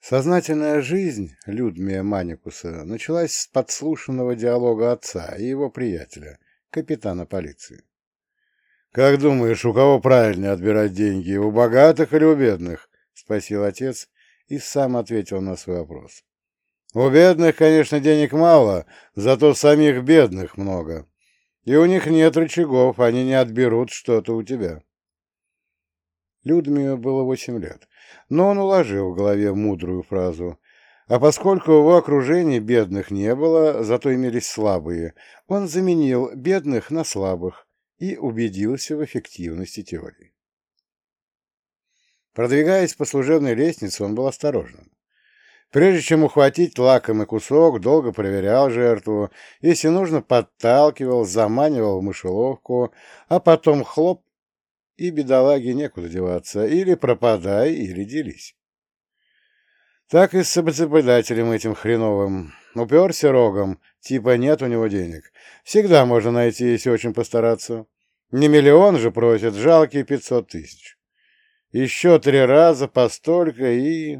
Сознательная жизнь Людмия Маникуса началась с подслушанного диалога отца и его приятеля, капитана полиции. «Как думаешь, у кого правильнее отбирать деньги, у богатых или у бедных?» — спросил отец и сам ответил на свой вопрос. «У бедных, конечно, денег мало, зато самих бедных много. И у них нет рычагов, они не отберут что-то у тебя». Людмиле было восемь лет, но он уложил в голове мудрую фразу. А поскольку его окружении бедных не было, зато имелись слабые, он заменил бедных на слабых и убедился в эффективности теории. Продвигаясь по служебной лестнице, он был осторожным. Прежде чем ухватить лакомый кусок, долго проверял жертву, если нужно, подталкивал, заманивал в мышеловку, а потом хлоп и бедолаге некуда деваться, или пропадай, или делись. Так и с обозабылателем этим хреновым. Уперся рогом, типа нет у него денег. Всегда можно найти, если очень постараться. Не миллион же просят, жалкие пятьсот тысяч. Еще три раза постолько и...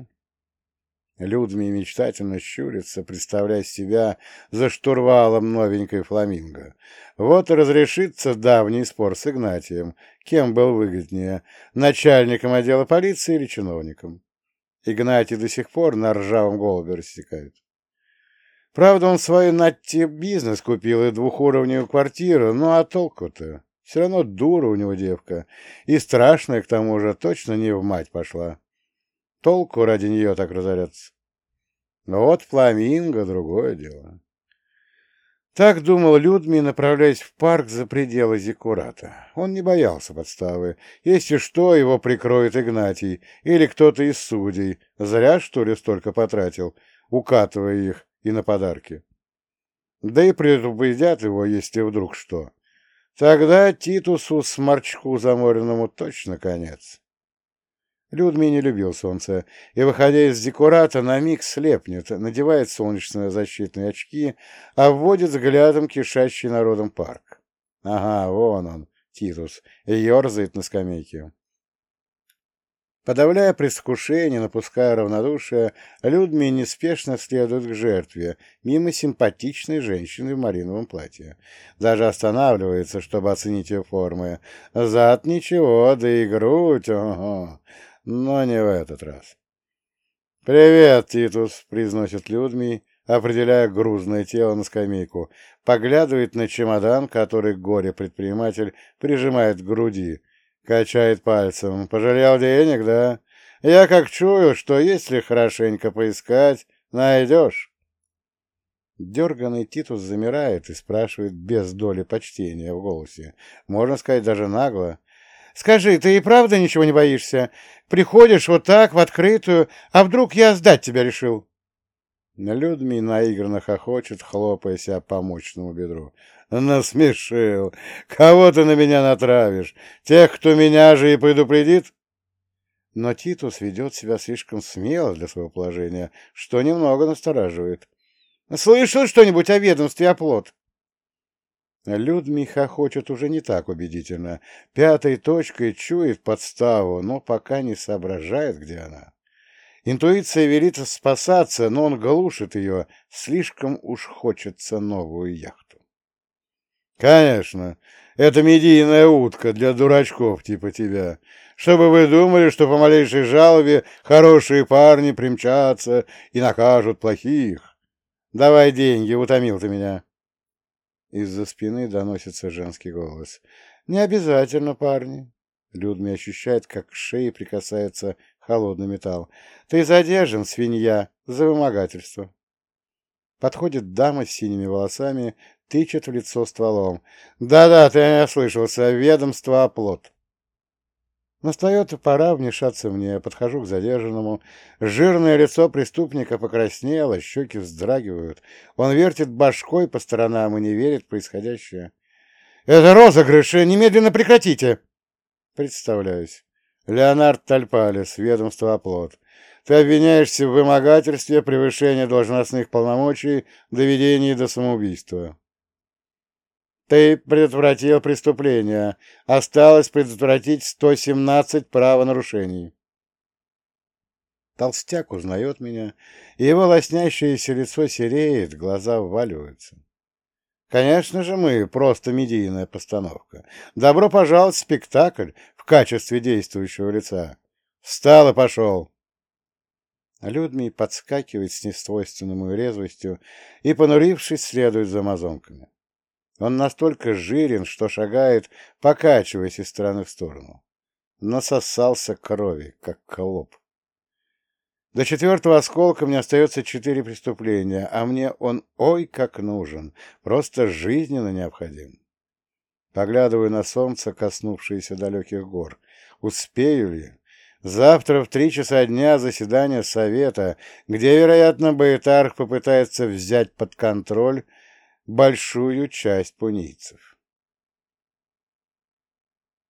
Людми мечтательно щурится, представляя себя за штурвалом новенькой фламинго. Вот и разрешится давний спор с Игнатием, кем был выгоднее, начальником отдела полиции или чиновником. Игнатий до сих пор на ржавом голубе рассекает. Правда, он свой Натти бизнес купил и двухуровневую квартиру, ну а толку-то? Все равно дура у него девка, и страшная, к тому же, точно не в мать пошла. Толку ради нее так разоряться. Но вот фламинго — другое дело. Так думал Людми, направляясь в парк за пределы Зиккурата. Он не боялся подставы. Если что, его прикроет Игнатий или кто-то из судей. Зря, что ли, столько потратил, укатывая их и на подарки. Да и предупредят его, если вдруг что. Тогда Титусу Сморчку заморенному точно конец. Людми не любил солнце, и, выходя из декурата, на миг слепнет, надевает солнечные защитные очки, а вводит взглядом кишащий народом парк. Ага, вон он, Титус, и ерзает на скамейке. Подавляя предвкушение, напуская равнодушие, Людми неспешно следует к жертве, мимо симпатичной женщины в мариновом платье. Даже останавливается, чтобы оценить ее формы. Зад ничего, да и грудь, ого но не в этот раз. «Привет, Титус», — произносит Людмий, определяя грузное тело на скамейку, поглядывает на чемодан, который горе-предприниматель прижимает к груди, качает пальцем. «Пожалел денег, да? Я как чую, что если хорошенько поискать, найдешь». Дерганный Титус замирает и спрашивает без доли почтения в голосе, можно сказать, даже нагло. Скажи, ты и правда ничего не боишься? Приходишь вот так, в открытую, а вдруг я сдать тебя решил?» Людми наигранно хохочет, хлопая себя по мощному бедру. «Насмешил! Кого ты на меня натравишь? Тех, кто меня же и предупредит?» Но Титус ведет себя слишком смело для своего положения, что немного настораживает. «Слышал что-нибудь о ведомстве оплот?» Людми хохочет уже не так убедительно. Пятой точкой чует подставу, но пока не соображает, где она. Интуиция велит спасаться, но он глушит ее. Слишком уж хочется новую яхту. Конечно, это медийная утка для дурачков типа тебя. Чтобы вы думали, что по малейшей жалобе хорошие парни примчатся и накажут плохих. Давай деньги, утомил ты меня. Из-за спины доносится женский голос. «Не обязательно, парни!» Людми ощущает, как к шее прикасается холодный металл. «Ты задержан, свинья, за вымогательство!» Подходит дама с синими волосами, тычет в лицо стволом. «Да-да, ты ослышался, ведомство оплот!» Настает пора вмешаться мне. Подхожу к задержанному. Жирное лицо преступника покраснело, щеки вздрагивают. Он вертит башкой по сторонам и не верит в происходящее. «Это розыгрыш! Немедленно прекратите!» Представляюсь. Леонард Тальпалес, ведомство оплот. Ты обвиняешься в вымогательстве, превышении должностных полномочий, доведении до самоубийства. Ты предотвратил преступление. Осталось предотвратить 117 правонарушений. Толстяк узнает меня, и его лоснящееся лицо сереет, глаза вваливаются. Конечно же, мы просто медийная постановка. Добро пожаловать в спектакль в качестве действующего лица. Встал и пошел. Людмий подскакивает с несвойственной резвостью и, понурившись, следует за мазонками. Он настолько жирен, что шагает, покачиваясь из стороны в сторону. Насосался крови, как колоб. До четвертого осколка мне остается четыре преступления, а мне он ой как нужен, просто жизненно необходим. Поглядываю на солнце, коснувшееся далеких гор. Успею ли? Завтра в три часа дня заседание совета, где, вероятно, Баэтарх попытается взять под контроль большую часть пунийцев.